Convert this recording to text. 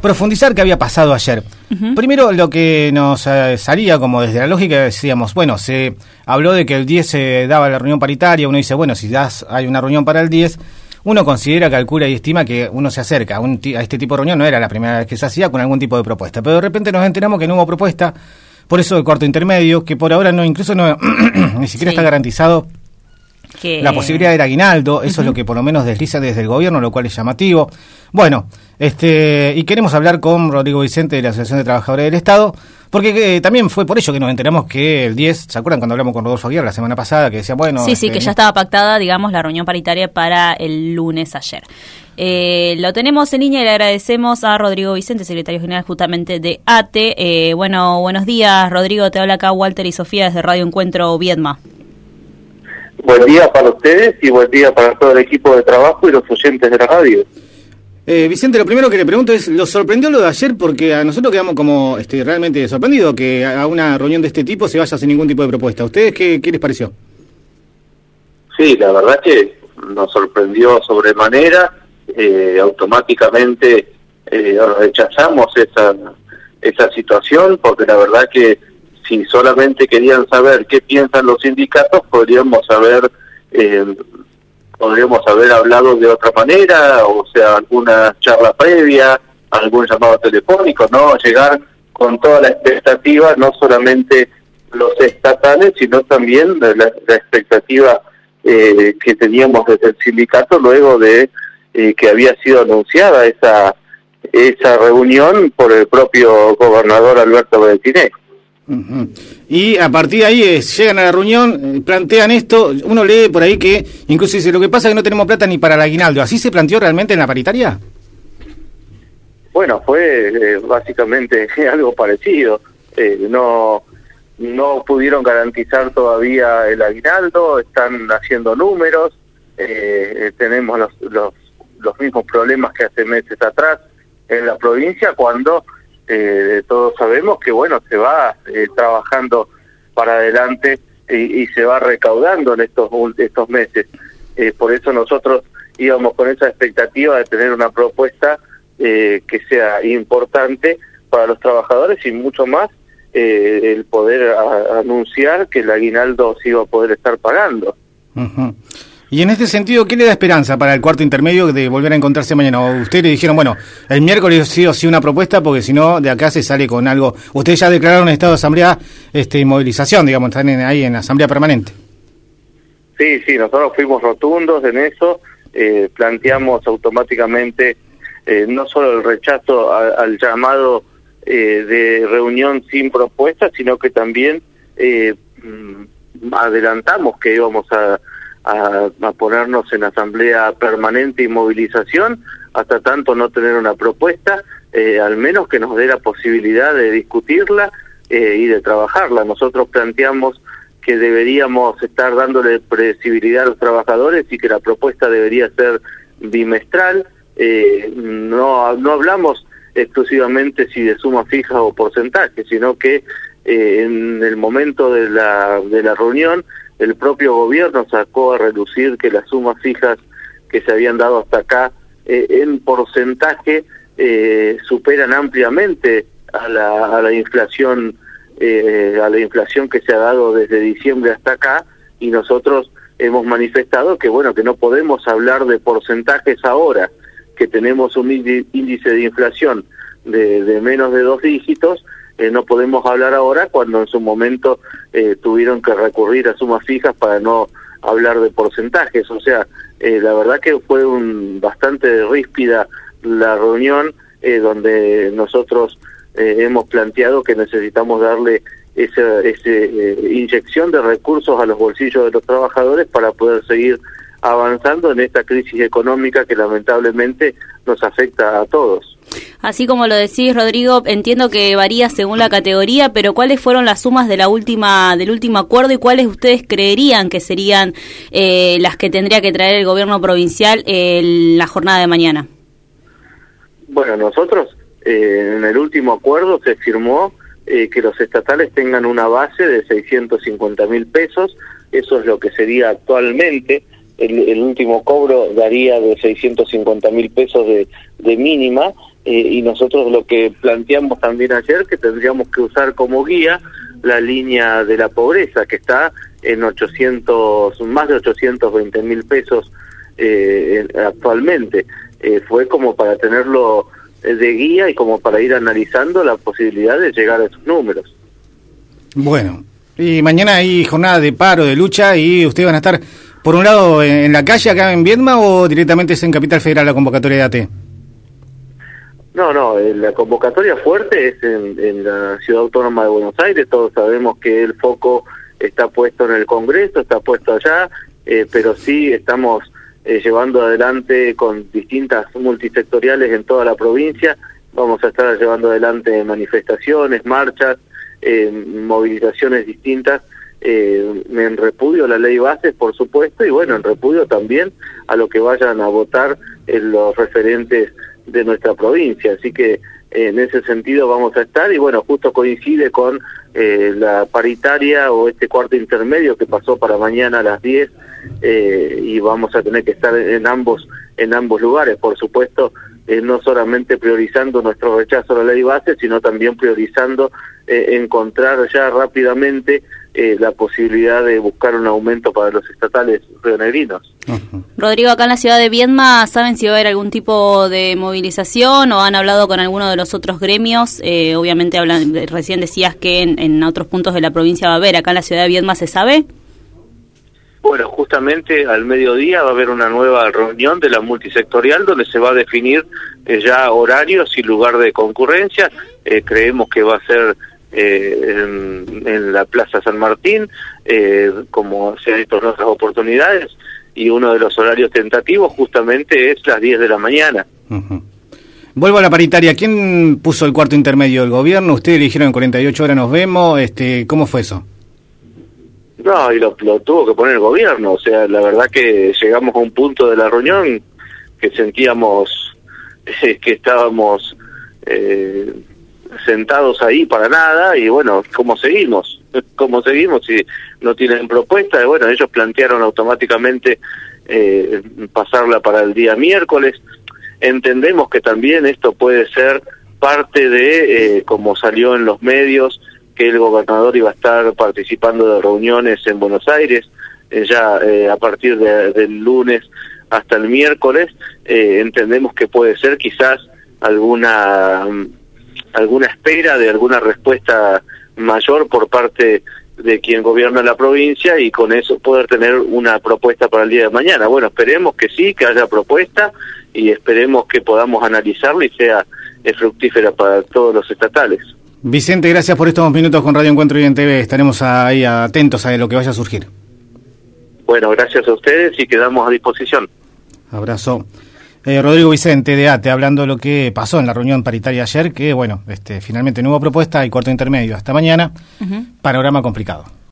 profundizar qué había pasado ayer. Primero, lo que nos eh, salía como desde la lógica, decíamos, bueno, se habló de que el 10 se daba la reunión paritaria, uno dice, bueno, si das, hay una reunión para el 10, uno considera, calcula y estima que uno se acerca a, a este tipo de reunión, no era la primera vez que se hacía con algún tipo de propuesta, pero de repente nos enteramos que no hubo propuesta, por eso el cuarto intermedio, que por ahora no, incluso no, ni siquiera está garantizado la posibilidad del aguinaldo, eso es lo que por lo menos desliza desde el gobierno, lo cual es llamativo. Bueno, este y queremos hablar con Rodrigo Vicente de la Asociación de Trabajadores del Estado, porque eh, también fue por ello que nos enteramos que el 10, ¿se acuerdan cuando hablamos con Rodolfo Aguirre la semana pasada? Que decía, bueno... Sí, sí, este, que ya estaba pactada, digamos, la reunión paritaria para el lunes ayer. Eh, lo tenemos en línea y le agradecemos a Rodrigo Vicente, secretario general justamente de ATE. Eh, bueno, buenos días, Rodrigo, te habla acá Walter y Sofía desde Radio Encuentro Viedma. Buen día para ustedes y buen día para todo el equipo de trabajo y los oyentes de la radio. Eh, Vicente, lo primero que le pregunto es, ¿lo sorprendió lo de ayer? Porque a nosotros quedamos como este, realmente sorprendidos que a una reunión de este tipo se vaya sin ningún tipo de propuesta. ¿A ustedes qué, les pareció? Sí, la verdad que nos sorprendió sobremanera. Eh, automáticamente eh, rechazamos esa, esa situación porque la verdad que si solamente querían saber qué piensan los sindicatos, podríamos haber eh, podríamos haber hablado de otra manera, o sea, alguna charla previa, algún llamado telefónico, no llegar con toda la expectativa, no solamente los estatales, sino también la, expectativa eh, que teníamos desde el sindicato luego de eh, que había sido anunciada esa esa reunión por el propio gobernador Alberto Y a partir de ahí eh, llegan a la reunión, eh, plantean esto, uno lee por ahí que incluso dice, lo que pasa es que no tenemos plata ni para el aguinaldo. ¿Así se planteó realmente en la paritaria? Bueno, fue eh, básicamente algo parecido. no, no pudieron garantizar todavía el aguinaldo, están haciendo números, tenemos los, los, los mismos problemas que hace meses atrás en la provincia cuando eh, todos sabemos que bueno se va eh, trabajando para adelante y, se va recaudando en estos estos meses. Eh, por eso nosotros íbamos con esa expectativa de tener una propuesta eh, que sea importante para los trabajadores y mucho más el poder anunciar que el aguinaldo se iba a poder estar pagando y en este sentido, ¿qué le da esperanza para el cuarto intermedio de volver a encontrarse mañana? ¿O ustedes le dijeron, bueno, el miércoles sí o sí una propuesta, porque si no, de acá se sale con algo. Ustedes ya declararon estado de asamblea este, movilización, digamos, están ahí en asamblea permanente. Sí, sí, nosotros fuimos rotundos en eso, eh, planteamos automáticamente eh, no solo el rechazo al llamado eh, de reunión sin propuesta, sino que también mm, adelantamos que íbamos a a, ponernos en asamblea permanente y movilización hasta tanto no tener una propuesta, eh, al menos que nos dé la posibilidad de discutirla eh, y de trabajarla. Nosotros planteamos que deberíamos estar dándole predecibilidad a los trabajadores y que la propuesta debería ser bimestral. Eh, no, no hablamos exclusivamente si de suma fija o porcentaje, sino que en el momento de la, de la reunión el propio gobierno sacó a reducir que las sumas fijas que se habían dado hasta acá eh, en porcentaje eh, superan ampliamente a la, a la inflación eh, a la inflación que se ha dado desde diciembre hasta acá. Y nosotros hemos manifestado que bueno que no podemos hablar de porcentajes ahora que tenemos un índice de inflación de, de menos de dos dígitos eh, no podemos hablar ahora cuando en su momento eh, tuvieron que recurrir a sumas fijas para no hablar de porcentajes. O sea, eh, la verdad que fue un bastante ríspida la reunión donde nosotros hemos planteado que necesitamos darle esa, inyección de recursos a los bolsillos de los trabajadores para poder seguir avanzando en esta crisis económica que lamentablemente nos afecta a todos. Así como lo decís, Rodrigo, entiendo que varía según la categoría, pero ¿cuáles fueron las sumas de la última del último acuerdo y cuáles ustedes creerían que serían eh, las que tendría que traer el gobierno provincial en la jornada de mañana? Bueno, nosotros eh, en el último acuerdo se firmó eh, que los estatales tengan una base de 650 mil pesos, eso es lo que sería actualmente. El, último cobro daría de 650 mil pesos de mínima eh, y nosotros lo que planteamos también ayer que tendríamos que usar como guía la línea de la pobreza que está en 800 más de 820 mil pesos eh, actualmente. Eh, fue como para tenerlo de guía y como para ir analizando la posibilidad de llegar a esos números. Bueno y mañana hay jornada de paro de lucha y ustedes van a estar por un lado en la calle acá en Viedma o directamente es en Capital Federal la convocatoria de AT no, no, eh, la convocatoria fuerte es en, la Ciudad Autónoma de Buenos Aires, todos sabemos que el foco está puesto en el Congreso, está puesto allá, eh, pero sí estamos eh, llevando adelante con distintas multisectoriales en toda la provincia, vamos a estar llevando adelante manifestaciones, marchas, movilizaciones distintas, en repudio a la ley bases, por supuesto, y bueno, en repudio también a lo que vayan a votar en los referentes de nuestra provincia. Así que en ese sentido vamos a estar y bueno, justo coincide con eh, la paritaria o este cuarto intermedio que pasó para mañana a las 10 eh, y vamos a tener que estar en ambos en ambos lugares, por supuesto, eh, no solamente priorizando nuestro rechazo a la ley base, sino también priorizando encontrar ya rápidamente eh, la posibilidad de buscar un aumento para los estatales rionegrinos. Rodrigo, acá en la ciudad de Viedma, ¿saben si va a haber algún tipo de movilización o han hablado con alguno de los otros gremios? Eh, obviamente hablan, recién decías que en, otros puntos de la provincia va a haber, acá en la ciudad de Viedma se sabe. Bueno, justamente al mediodía va a haber una nueva reunión de la multisectorial donde se va a definir eh, ya horarios y lugar de concurrencia. creemos que va a ser eh, en, la Plaza San Martín, eh, como se ha visto en otras oportunidades, y uno de los horarios tentativos justamente es las 10 de la mañana. Vuelvo a la paritaria. ¿Quién puso el cuarto intermedio? ¿El gobierno? ¿Ustedes dijeron en 48 horas nos vemos? Este, ¿Cómo fue eso? No, y lo, tuvo que poner el gobierno. O sea, la verdad que llegamos a un punto de la reunión que sentíamos que estábamos eh, sentados ahí para nada y bueno, ¿cómo seguimos? ¿Cómo seguimos si no tienen propuesta? Y bueno, ellos plantearon automáticamente eh, pasarla para el día miércoles. Entendemos que también esto puede ser parte de, eh, como salió en los medios, que el gobernador iba a estar participando de reuniones en Buenos Aires, eh, ya a partir del lunes hasta el miércoles, entendemos que puede ser quizás alguna alguna espera de alguna respuesta mayor por parte de quien gobierna la provincia y con eso poder tener una propuesta para el día de mañana. Bueno, esperemos que sí, que haya propuesta y esperemos que podamos analizarla y sea fructífera para todos los estatales. Vicente, gracias por estos minutos con Radio Encuentro y en TV. Estaremos ahí atentos a lo que vaya a surgir. Bueno, gracias a ustedes y quedamos a disposición. Abrazo. Eh, Rodrigo Vicente de ATE, hablando de lo que pasó en la reunión paritaria ayer, que bueno, este, finalmente no hubo propuesta, y cuarto intermedio hasta mañana, panorama complicado.